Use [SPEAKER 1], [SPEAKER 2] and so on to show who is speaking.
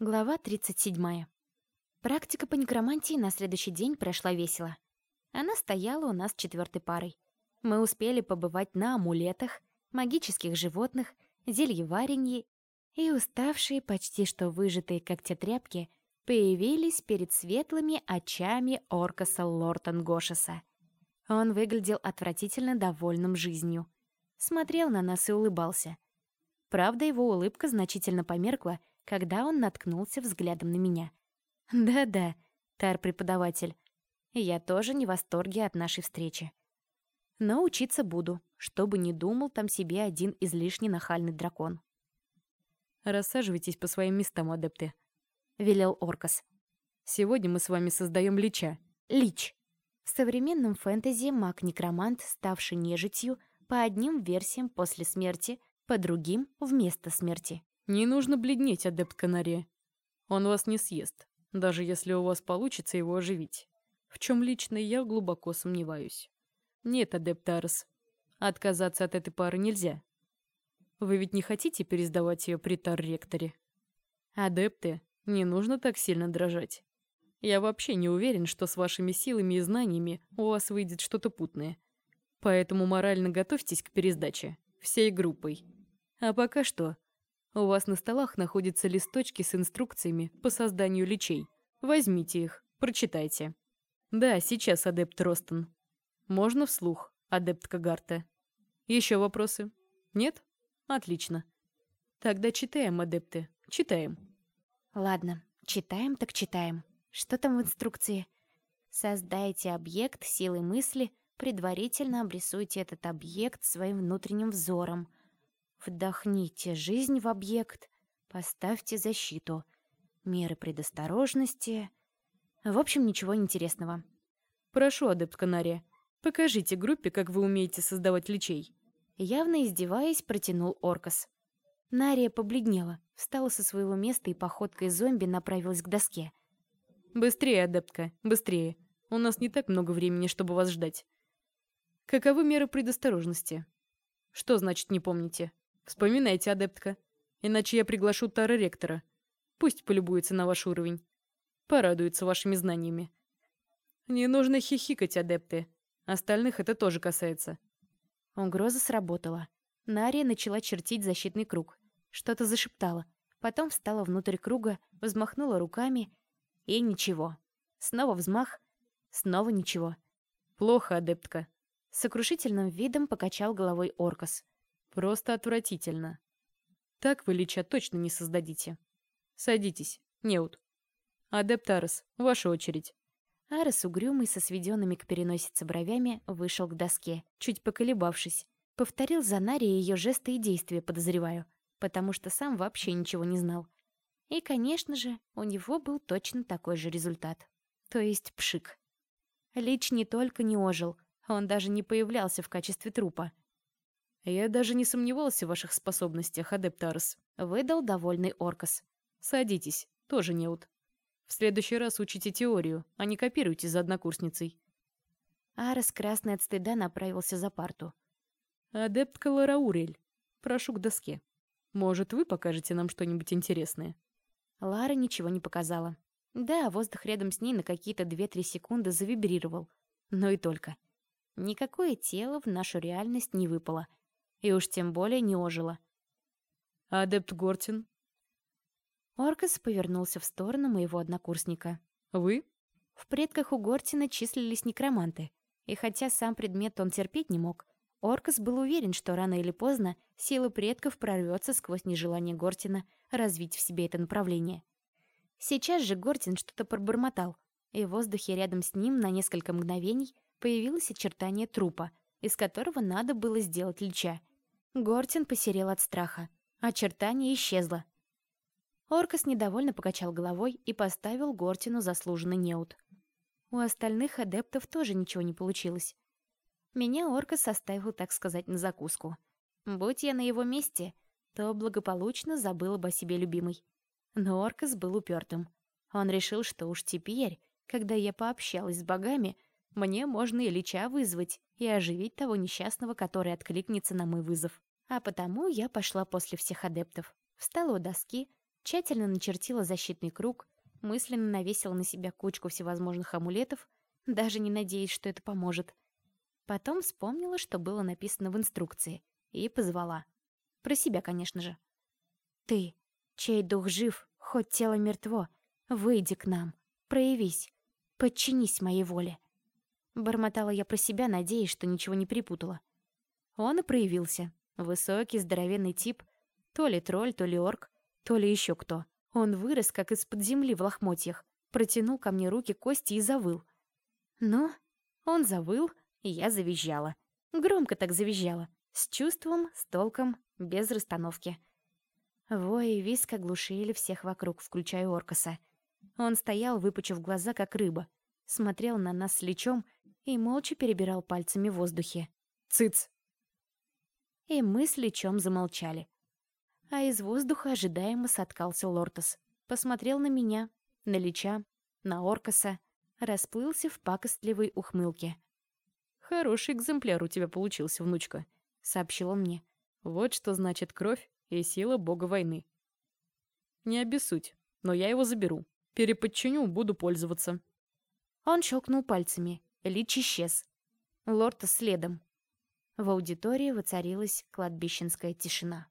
[SPEAKER 1] Глава 37. Практика по некромантии на следующий день прошла весело. Она стояла у нас четвертой парой. Мы успели побывать на амулетах, магических животных, зельеваренье, и уставшие, почти что выжатые когтетряпки, появились перед светлыми очами Оркаса Лортон Гошеса. Он выглядел отвратительно довольным жизнью. Смотрел на нас и улыбался. Правда, его улыбка значительно померкла, когда он наткнулся взглядом на меня. Да-да, тар-преподаватель. Я тоже не в восторге от нашей встречи. Но учиться буду, чтобы не думал там себе один излишне нахальный дракон.
[SPEAKER 2] «Рассаживайтесь по своим местам, адепты», —
[SPEAKER 1] велел Оркас.
[SPEAKER 2] «Сегодня мы с вами создаем лича».
[SPEAKER 1] Лич. В современном фэнтези маг-некромант, ставший нежитью, по одним версиям после смерти, по другим — вместо смерти.
[SPEAKER 2] Не нужно бледнеть, адепт Канария. Он вас не съест, даже если у вас получится его оживить. В чем лично я глубоко сомневаюсь. Нет, адепт Арес, отказаться от этой пары нельзя. Вы ведь не хотите пересдавать ее при тар-ректоре? Адепты, не нужно так сильно дрожать. Я вообще не уверен, что с вашими силами и знаниями у вас выйдет что-то путное. Поэтому морально готовьтесь к пересдаче. Всей группой. А пока что у вас на столах находятся листочки с инструкциями по созданию лечей. Возьмите их, прочитайте. Да, сейчас, адепт Ростон. Можно вслух, адепт Кагарта. Еще вопросы? Нет? Отлично. Тогда читаем, адепты, читаем.
[SPEAKER 1] Ладно, читаем так читаем. Что там в инструкции? Создайте объект силой мысли, предварительно обрисуйте этот объект своим внутренним взором – Вдохните жизнь в объект, поставьте защиту. Меры предосторожности. В общем, ничего интересного.
[SPEAKER 2] Прошу, адепт Канария, покажите группе, как вы умеете создавать личей.
[SPEAKER 1] Явно издеваясь, протянул Оркас. Нария побледнела, встала со своего места и походкой зомби направилась к доске.
[SPEAKER 2] «Быстрее, адептка, быстрее. У нас не так много времени, чтобы вас ждать. Каковы меры предосторожности? Что значит не помните? Вспоминайте, адептка. Иначе я приглашу Тара Ректора. Пусть полюбуется на ваш уровень. Порадуется вашими знаниями. Не нужно хихикать, адепты. Остальных это тоже касается.
[SPEAKER 1] Угроза сработала. Нария начала чертить защитный круг. Что-то зашептала. Потом встала внутрь круга, взмахнула руками. И ничего. Снова взмах. Снова ничего.
[SPEAKER 2] Плохо, адептка.
[SPEAKER 1] С сокрушительным видом покачал головой Оркас.
[SPEAKER 2] Просто отвратительно. Так вы лича точно не создадите. Садитесь, Неут. Адепт Арес, ваша очередь.
[SPEAKER 1] Арес, угрюмый, со сведенными к переносице бровями, вышел к доске, чуть поколебавшись. Повторил за Нари ее жесты и действия, подозреваю, потому что сам вообще ничего не знал. И, конечно же, у него был точно такой же результат. То есть пшик. Лич не только не ожил, он даже не появлялся в качестве трупа.
[SPEAKER 2] «Я даже не сомневался в ваших способностях, Адептарс», — выдал довольный Оркас. «Садитесь, тоже неуд. В следующий раз учите теорию, а не копируйте за однокурсницей».
[SPEAKER 1] Арес, красный от стыда, направился за парту.
[SPEAKER 2] «Адептка Лараурель, прошу к доске. Может, вы покажете нам что-нибудь интересное?»
[SPEAKER 1] Лара ничего не показала. Да, воздух рядом с ней на какие-то 2-3 секунды завибрировал. Но и только. Никакое тело в нашу реальность не выпало — и уж тем более не ожила.
[SPEAKER 2] «Адепт Гортин?»
[SPEAKER 1] Оркас повернулся в сторону моего однокурсника.
[SPEAKER 2] «Вы?»
[SPEAKER 1] В предках у Гортина числились некроманты, и хотя сам предмет он терпеть не мог, Оркас был уверен, что рано или поздно сила предков прорвется сквозь нежелание Гортина развить в себе это направление. Сейчас же Гортин что-то пробормотал, и в воздухе рядом с ним на несколько мгновений появилось очертание трупа, из которого надо было сделать лича. Гортин посерел от страха. Очертание исчезло. Оркас недовольно покачал головой и поставил Гортину заслуженный неуд. У остальных адептов тоже ничего не получилось. Меня Оркас оставил, так сказать, на закуску. Будь я на его месте, то благополучно забыла бы о себе любимой. Но Оркас был упертым. Он решил, что уж теперь, когда я пообщалась с богами, мне можно и Ильича вызвать и оживить того несчастного, который откликнется на мой вызов. А потому я пошла после всех адептов. Встала у доски, Тщательно начертила защитный круг, мысленно навесила на себя кучку всевозможных амулетов, даже не надеясь, что это поможет. Потом вспомнила, что было написано в инструкции, и позвала. Про себя, конечно же. «Ты, чей дух жив, хоть тело мертво, выйди к нам, проявись, подчинись моей воле». Бормотала я про себя, надеясь, что ничего не припутала. Он и проявился. Высокий, здоровенный тип. То ли тролль, то ли орк, то ли еще кто. Он вырос, как из-под земли в лохмотьях, протянул ко мне руки кости и завыл. Ну, он завыл, и я завизжала. Громко так завизжала. С чувством, с толком, без расстановки. Вой и виск оглушили всех вокруг, включая Оркаса. Он стоял, выпучив глаза, как рыба, смотрел на нас с лечом и молча перебирал пальцами в воздухе.
[SPEAKER 2] «Цыц!»
[SPEAKER 1] И мы с лечом замолчали. А из воздуха ожидаемо соткался Лортос. Посмотрел на меня, на Лича, на Оркаса, расплылся в пакостливой ухмылке.
[SPEAKER 2] «Хороший экземпляр у тебя получился, внучка», — сообщил он мне. «Вот что значит кровь и сила бога войны. Не обессудь, но я его заберу. Переподчиню, буду пользоваться».
[SPEAKER 1] Он щелкнул пальцами. Лич исчез. Лортос следом. В аудитории воцарилась кладбищенская тишина.